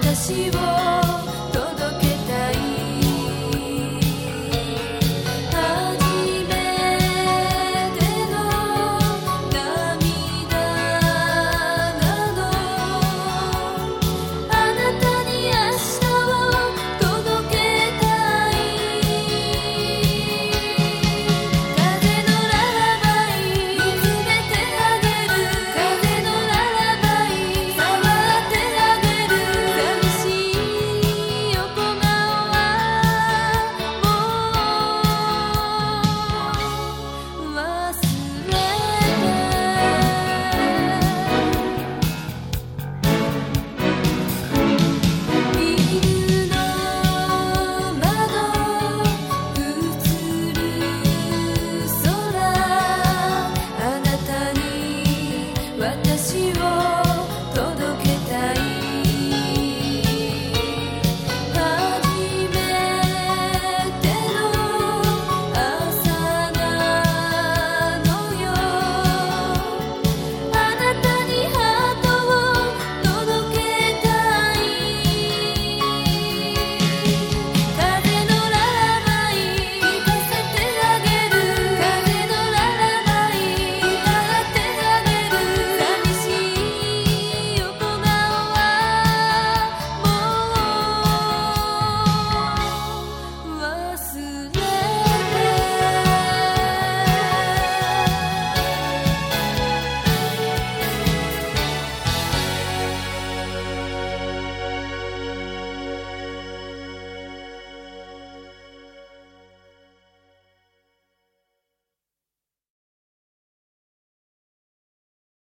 te.